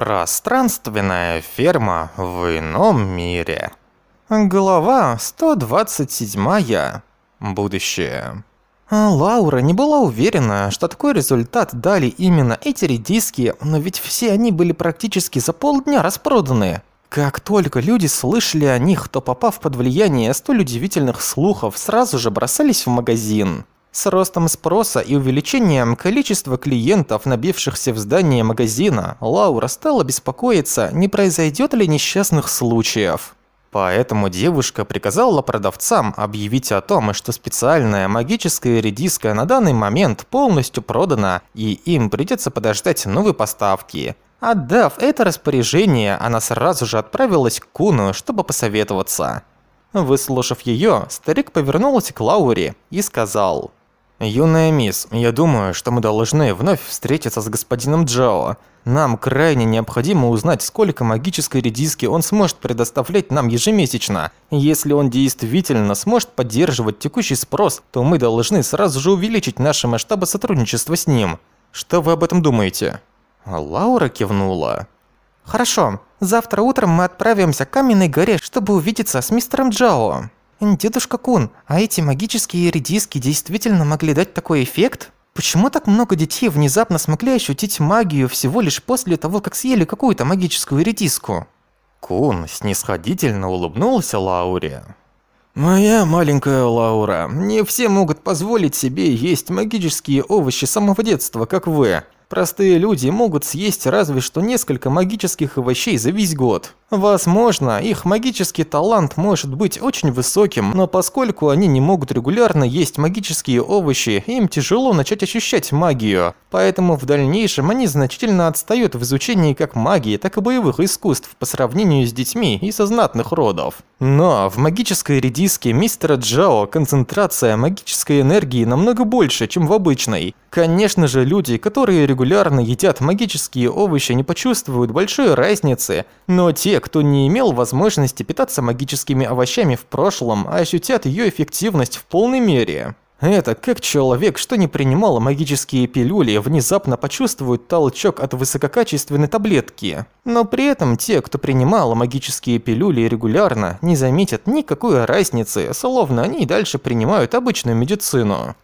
Пространственная ферма в ином мире. Глава 127. Будущее. Лаура не была уверена, что такой результат дали именно эти редиски, но ведь все они были практически за полдня распроданы. Как только люди слышали о них, то попав под влияние столь удивительных слухов, сразу же бросались в магазин. С ростом спроса и увеличением количества клиентов, набившихся в здание магазина, Лаура стала беспокоиться, не произойдет ли несчастных случаев. Поэтому девушка приказала продавцам объявить о том, что специальная магическая редиска на данный момент полностью продана, и им придется подождать новой поставки. Отдав это распоряжение, она сразу же отправилась к Куну, чтобы посоветоваться. Выслушав ее, старик повернулся к Лауре и сказал... «Юная мисс, я думаю, что мы должны вновь встретиться с господином Джао. Нам крайне необходимо узнать, сколько магической редиски он сможет предоставлять нам ежемесячно. Если он действительно сможет поддерживать текущий спрос, то мы должны сразу же увеличить наши масштабы сотрудничества с ним. Что вы об этом думаете?» Лаура кивнула. «Хорошо. Завтра утром мы отправимся к Каменной горе, чтобы увидеться с мистером Джао». «Дедушка Кун, а эти магические редиски действительно могли дать такой эффект? Почему так много детей внезапно смогли ощутить магию всего лишь после того, как съели какую-то магическую редиску?» Кун снисходительно улыбнулся Лауре. «Моя маленькая Лаура, не все могут позволить себе есть магические овощи с самого детства, как вы. Простые люди могут съесть разве что несколько магических овощей за весь год. Возможно, их магический талант может быть очень высоким, но поскольку они не могут регулярно есть магические овощи, им тяжело начать ощущать магию. Поэтому в дальнейшем они значительно отстают в изучении как магии, так и боевых искусств по сравнению с детьми из знатных родов. Но в магической редиске мистера Джао концентрация магической энергии намного больше, чем в обычной. Конечно же, люди, которые регулярно едят магические овощи, не почувствуют большой разницы, но те, кто не имел возможности питаться магическими овощами в прошлом, ощутят ее эффективность в полной мере. Это как человек, что не принимал магические пилюли, внезапно почувствует толчок от высококачественной таблетки. Но при этом те, кто принимал магические пилюли регулярно, не заметят никакой разницы, словно они дальше принимают обычную медицину.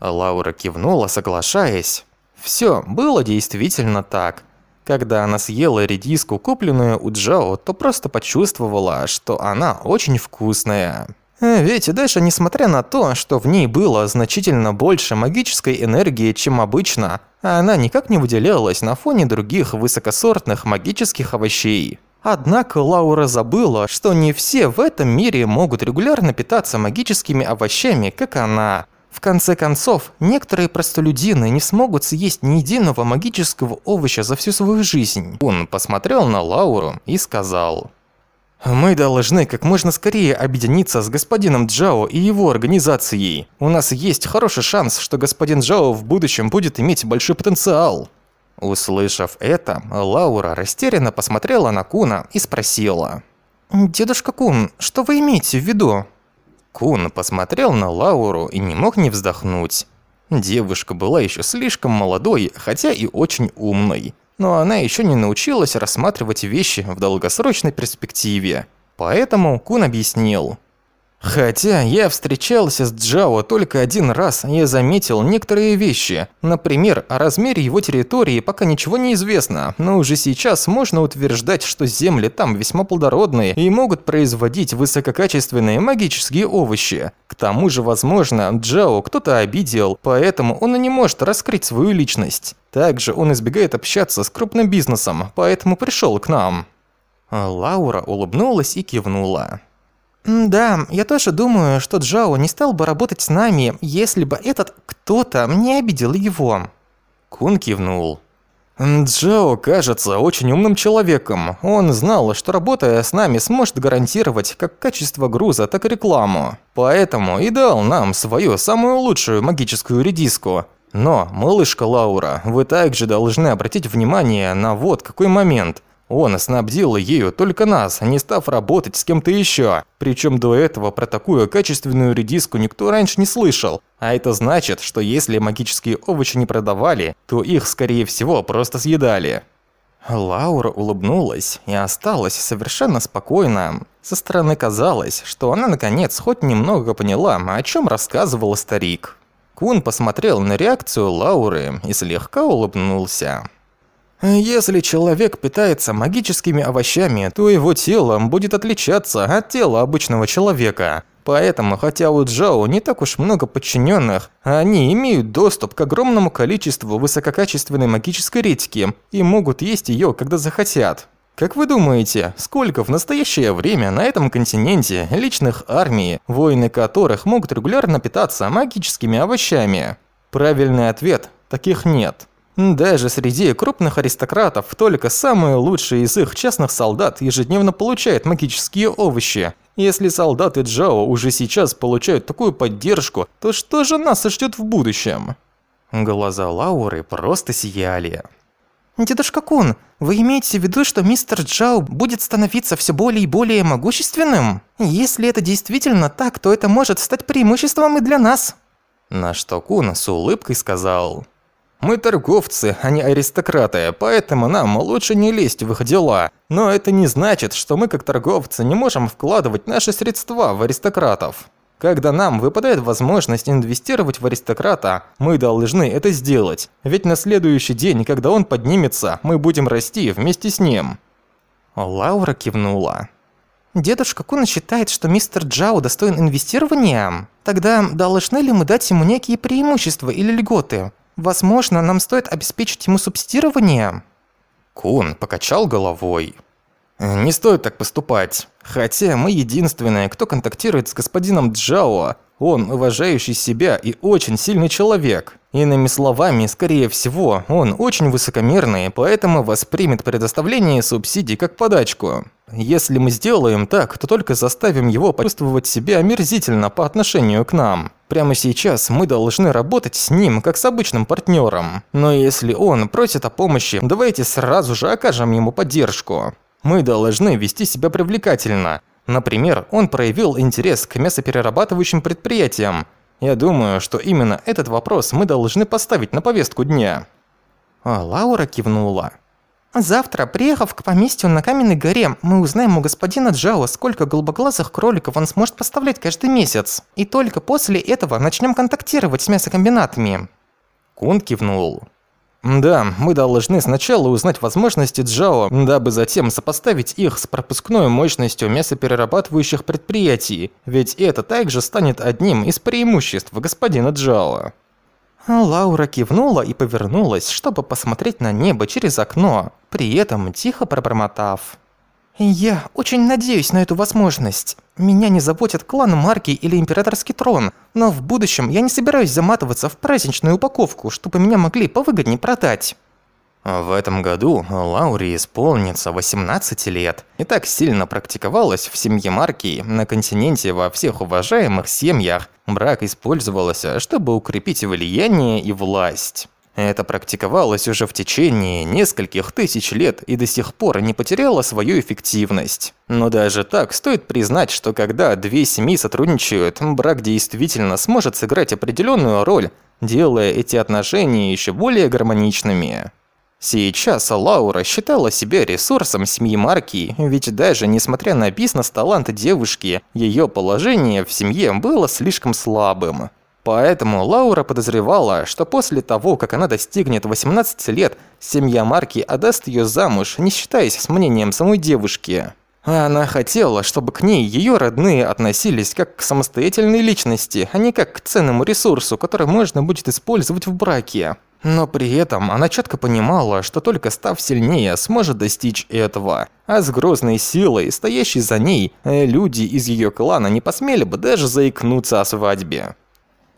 Лаура кивнула, соглашаясь. Все было действительно так. Когда она съела редиску, купленную у Джао, то просто почувствовала, что она очень вкусная. Ведь даже несмотря на то, что в ней было значительно больше магической энергии, чем обычно, она никак не выделялась на фоне других высокосортных магических овощей. Однако Лаура забыла, что не все в этом мире могут регулярно питаться магическими овощами, как она. В конце концов, некоторые простолюдины не смогут съесть ни единого магического овоща за всю свою жизнь. Он посмотрел на Лауру и сказал... «Мы должны как можно скорее объединиться с господином Джао и его организацией. У нас есть хороший шанс, что господин Джао в будущем будет иметь большой потенциал». Услышав это, Лаура растерянно посмотрела на Куна и спросила. «Дедушка Кун, что вы имеете в виду?» Кун посмотрел на Лауру и не мог не вздохнуть. Девушка была еще слишком молодой, хотя и очень умной. Но она еще не научилась рассматривать вещи в долгосрочной перспективе. Поэтому Кун объяснил. Хотя я встречался с Джао только один раз, я заметил некоторые вещи. Например, о размере его территории пока ничего не известно, но уже сейчас можно утверждать, что земли там весьма плодородные и могут производить высококачественные магические овощи. К тому же, возможно, Джао кто-то обидел, поэтому он и не может раскрыть свою личность. Также он избегает общаться с крупным бизнесом, поэтому пришел к нам. Лаура улыбнулась и кивнула. «Да, я тоже думаю, что Джао не стал бы работать с нами, если бы этот кто-то не обидел его». Кун кивнул. Джао кажется очень умным человеком. Он знал, что работая с нами сможет гарантировать как качество груза, так и рекламу. Поэтому и дал нам свою самую лучшую магическую редиску. Но, малышка Лаура, вы также должны обратить внимание на вот какой момент – он снабдил ею только нас, не став работать с кем-то еще. Причем до этого про такую качественную редиску никто раньше не слышал. А это значит, что если магические овощи не продавали, то их, скорее всего, просто съедали. Лаура улыбнулась и осталась совершенно спокойна. Со стороны казалось, что она наконец хоть немного поняла, о чем рассказывал старик. Кун посмотрел на реакцию Лауры и слегка улыбнулся. Если человек питается магическими овощами, то его тело будет отличаться от тела обычного человека. Поэтому, хотя у Джао не так уж много подчиненных, они имеют доступ к огромному количеству высококачественной магической ретики и могут есть ее, когда захотят. Как вы думаете, сколько в настоящее время на этом континенте личных армий, воины которых могут регулярно питаться магическими овощами? Правильный ответ – таких нет. Даже среди крупных аристократов только самые лучшие из их частных солдат ежедневно получают магические овощи. Если солдаты Джао уже сейчас получают такую поддержку, то что же нас ждет в будущем? Глаза Лауры просто сияли. «Дедушка Кун, вы имеете в виду, что мистер Джао будет становиться все более и более могущественным? Если это действительно так, то это может стать преимуществом и для нас». На что Кун с улыбкой сказал... Мы торговцы, а не аристократы, поэтому нам лучше не лезть в их дела. Но это не значит, что мы как торговцы не можем вкладывать наши средства в аристократов. Когда нам выпадает возможность инвестировать в аристократа, мы должны это сделать. Ведь на следующий день, когда он поднимется, мы будем расти вместе с ним. Лаура кивнула. Дедушка Куна считает, что мистер Джао достоин инвестирования. Тогда должны ли мы дать ему некие преимущества или льготы? Возможно, нам стоит обеспечить ему субсидирование. Кун покачал головой. Не стоит так поступать. Хотя мы единственные, кто контактирует с господином Джао. Он уважающий себя и очень сильный человек. Иными словами, скорее всего, он очень высокомерный, поэтому воспримет предоставление субсидий как подачку. Если мы сделаем так, то только заставим его почувствовать себя омерзительно по отношению к нам. Прямо сейчас мы должны работать с ним, как с обычным партнером. Но если он просит о помощи, давайте сразу же окажем ему поддержку. Мы должны вести себя привлекательно. Например, он проявил интерес к мясоперерабатывающим предприятиям. Я думаю, что именно этот вопрос мы должны поставить на повестку дня». А Лаура кивнула. «Завтра, приехав к поместью на Каменной горе, мы узнаем у господина Джао, сколько голубоглазых кроликов он сможет поставлять каждый месяц. И только после этого начнем контактировать с мясокомбинатами». Кун кивнул. Да, мы должны сначала узнать возможности Джао, дабы затем сопоставить их с пропускной мощностью мясоперерабатывающих предприятий, ведь это также станет одним из преимуществ господина Джао. Лаура кивнула и повернулась, чтобы посмотреть на небо через окно, при этом тихо пробормотав. «Я очень надеюсь на эту возможность. Меня не заботит клан Марки или Императорский трон, но в будущем я не собираюсь заматываться в праздничную упаковку, чтобы меня могли повыгоднее продать». В этом году Лауре исполнится 18 лет и так сильно практиковалась в семье Марки на континенте во всех уважаемых семьях. Брак использовался, чтобы укрепить влияние и власть. Это практиковалось уже в течение нескольких тысяч лет и до сих пор не потеряло свою эффективность. Но даже так стоит признать, что когда две семьи сотрудничают, брак действительно сможет сыграть определенную роль, делая эти отношения еще более гармоничными. Сейчас Лаура считала себя ресурсом семьи Марки, ведь даже несмотря на бизнес-талант девушки, ее положение в семье было слишком слабым. Поэтому Лаура подозревала, что после того, как она достигнет 18 лет, семья Марки отдаст ее замуж, не считаясь с мнением самой девушки. Она хотела, чтобы к ней ее родные относились как к самостоятельной личности, а не как к ценному ресурсу, который можно будет использовать в браке. Но при этом она четко понимала, что только став сильнее, сможет достичь этого. А с грозной силой, стоящей за ней, люди из ее клана не посмели бы даже заикнуться о свадьбе.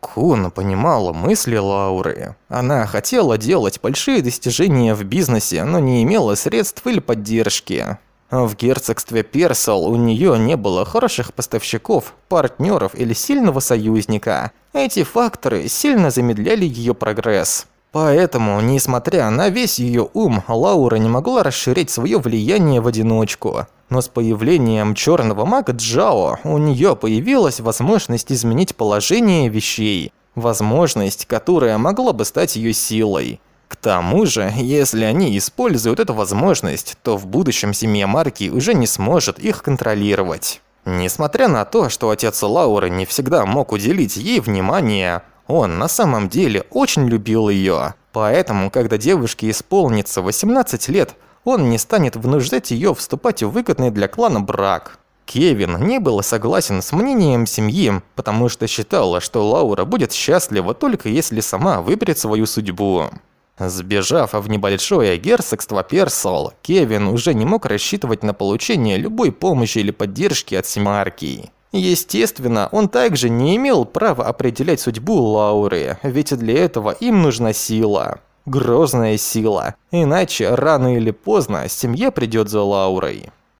Кун понимала мысли Лауры. Она хотела делать большие достижения в бизнесе, но не имела средств или поддержки. В герцогстве Персел у нее не было хороших поставщиков, партнеров или сильного союзника. Эти факторы сильно замедляли ее прогресс. Поэтому, несмотря на весь ее ум, Лаура не могла расширять свое влияние в одиночку. Но с появлением черного мага Джао у нее появилась возможность изменить положение вещей. Возможность, которая могла бы стать ее силой. К тому же, если они используют эту возможность, то в будущем семья Марки уже не сможет их контролировать. Несмотря на то, что отец Лауры не всегда мог уделить ей внимание, он на самом деле очень любил ее. Поэтому, когда девушке исполнится 18 лет, он не станет вынуждать ее вступать в выгодный для клана брак. Кевин не был согласен с мнением семьи, потому что считал, что Лаура будет счастлива только если сама выберет свою судьбу. Сбежав в небольшое герцогство Персол, Кевин уже не мог рассчитывать на получение любой помощи или поддержки от Симарки. Естественно, он также не имел права определять судьбу Лауры, ведь для этого им нужна сила. Грозная сила. Иначе рано или поздно семья придет за Лаурой.